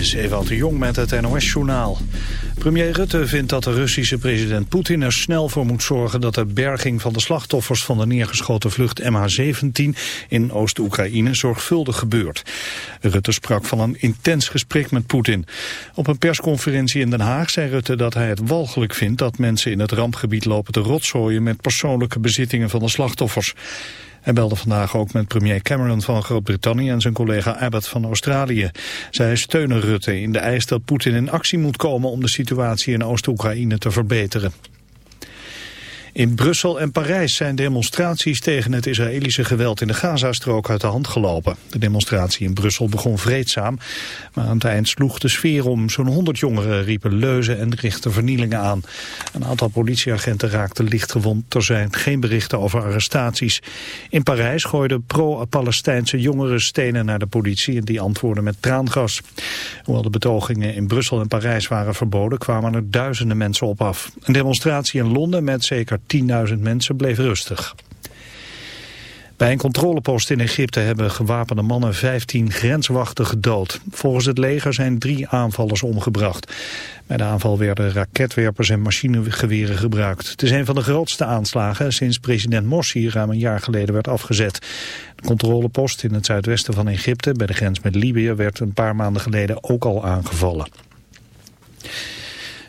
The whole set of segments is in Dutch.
is Ewald de Jong met het NOS-journaal. Premier Rutte vindt dat de Russische president Poetin er snel voor moet zorgen... dat de berging van de slachtoffers van de neergeschoten vlucht MH17 in Oost-Oekraïne zorgvuldig gebeurt. Rutte sprak van een intens gesprek met Poetin. Op een persconferentie in Den Haag zei Rutte dat hij het walgelijk vindt... dat mensen in het rampgebied lopen te rotzooien met persoonlijke bezittingen van de slachtoffers. Hij belde vandaag ook met premier Cameron van Groot-Brittannië en zijn collega Abbott van Australië. Zij steunen Rutte in de eis dat Poetin in actie moet komen om de situatie in Oost-Oekraïne te verbeteren. In Brussel en Parijs zijn demonstraties tegen het Israëlische geweld in de Gazastrook uit de hand gelopen. De demonstratie in Brussel begon vreedzaam, maar aan het eind sloeg de sfeer om. Zo'n 100 jongeren riepen leuzen en richtten vernielingen aan. Een aantal politieagenten raakten lichtgewond. Er zijn geen berichten over arrestaties. In Parijs gooiden pro-Palestijnse jongeren stenen naar de politie en die antwoordden met traangas. Hoewel de betogingen in Brussel en Parijs waren verboden, kwamen er duizenden mensen op af. Een demonstratie in Londen met zeker 10.000 mensen bleef rustig. Bij een controlepost in Egypte hebben gewapende mannen 15 grenswachten gedood. Volgens het leger zijn drie aanvallers omgebracht. Bij de aanval werden raketwerpers en machinegeweren gebruikt. Het is een van de grootste aanslagen sinds president Morsi ruim een jaar geleden werd afgezet. De controlepost in het zuidwesten van Egypte bij de grens met Libië werd een paar maanden geleden ook al aangevallen.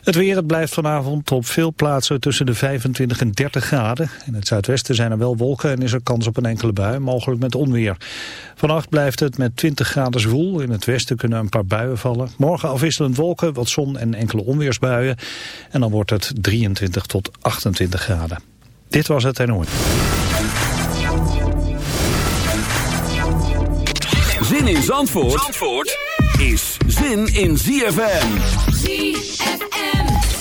Het weer het blijft vanavond op veel plaatsen tussen de 25 en 30 graden. In het zuidwesten zijn er wel wolken en is er kans op een enkele bui, mogelijk met onweer. Vannacht blijft het met 20 graden zwoel. In het westen kunnen een paar buien vallen. Morgen afwisselend wolken, wat zon en enkele onweersbuien. En dan wordt het 23 tot 28 graden. Dit was het NOS. Zin in Zandvoort, Zandvoort is zin in ZFM. ZFM.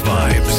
vibes.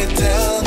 and tell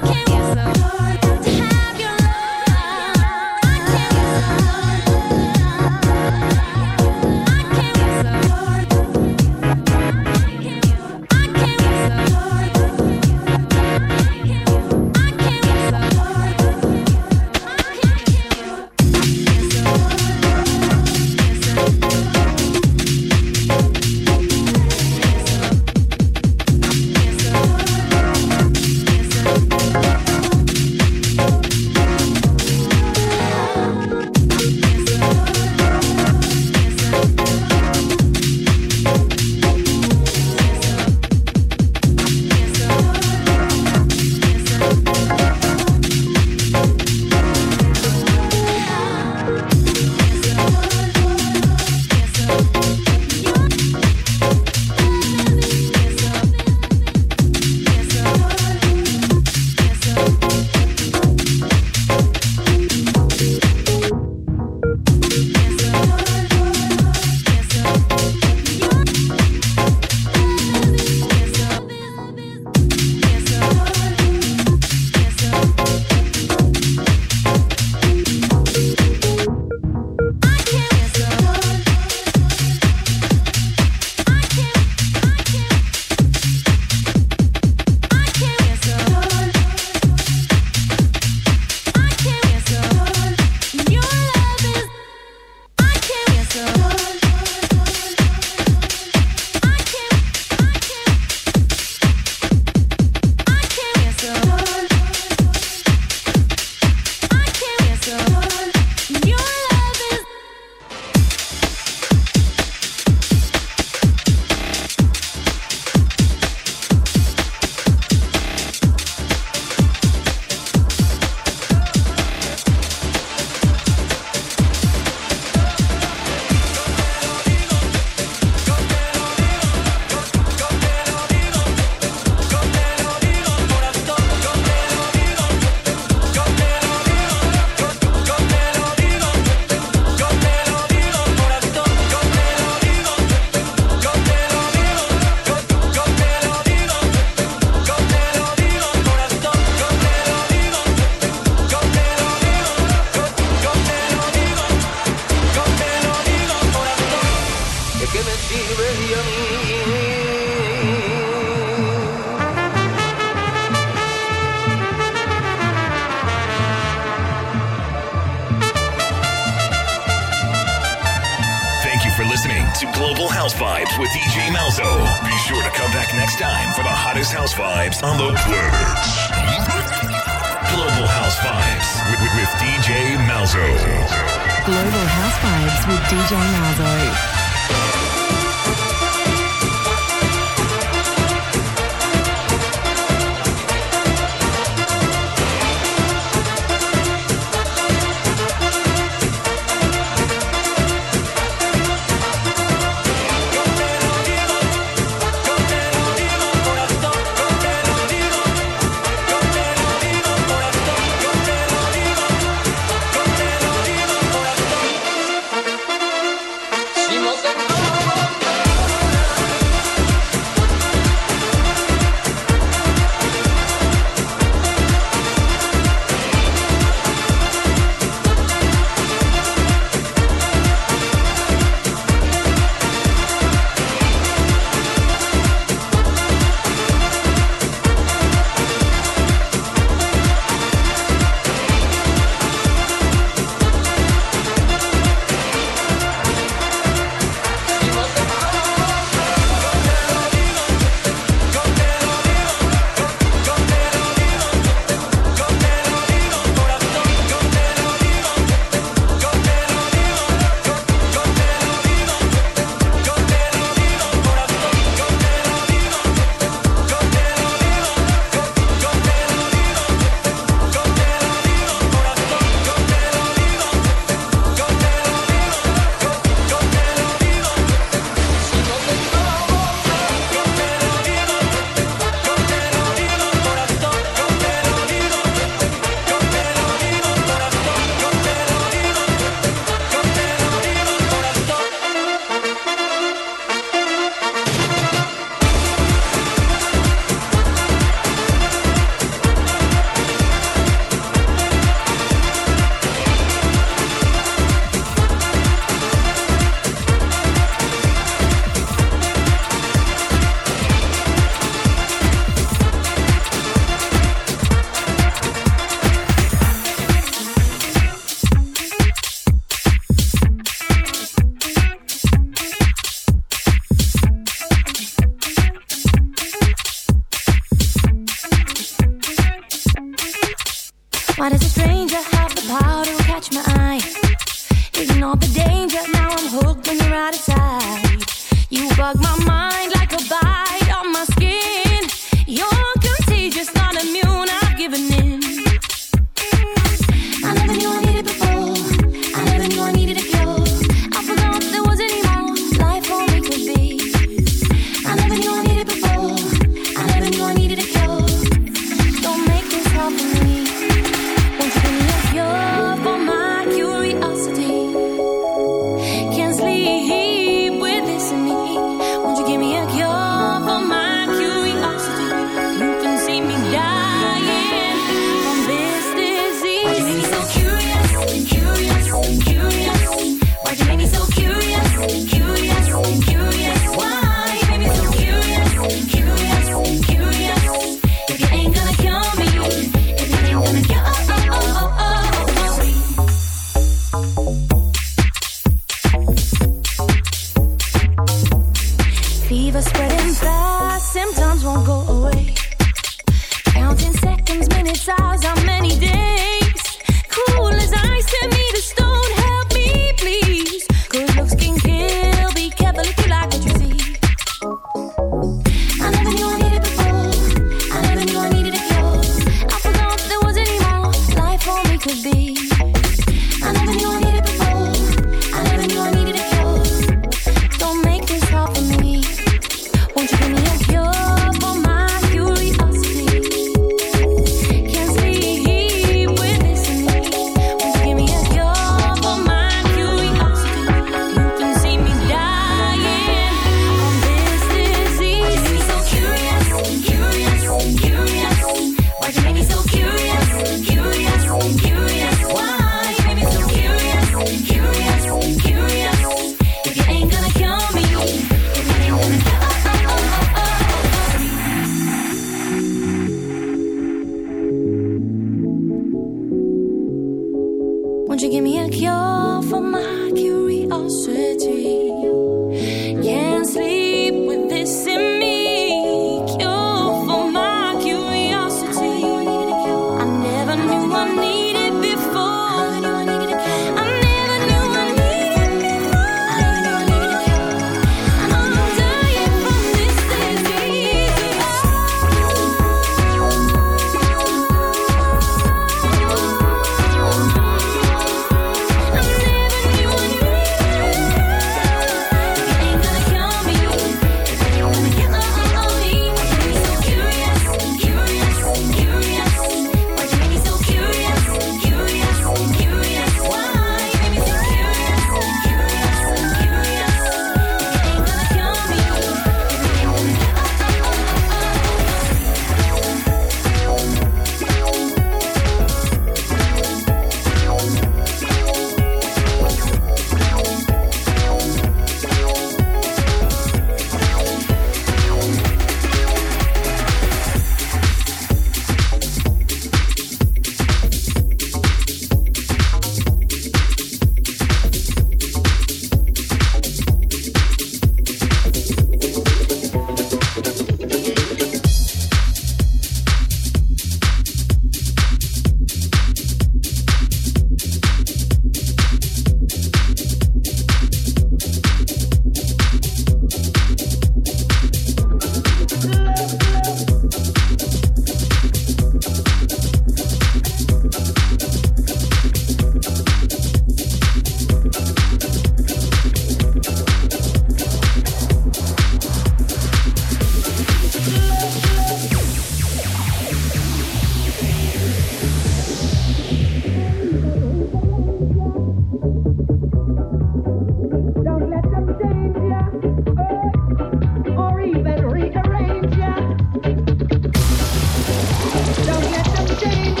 Don't get them change.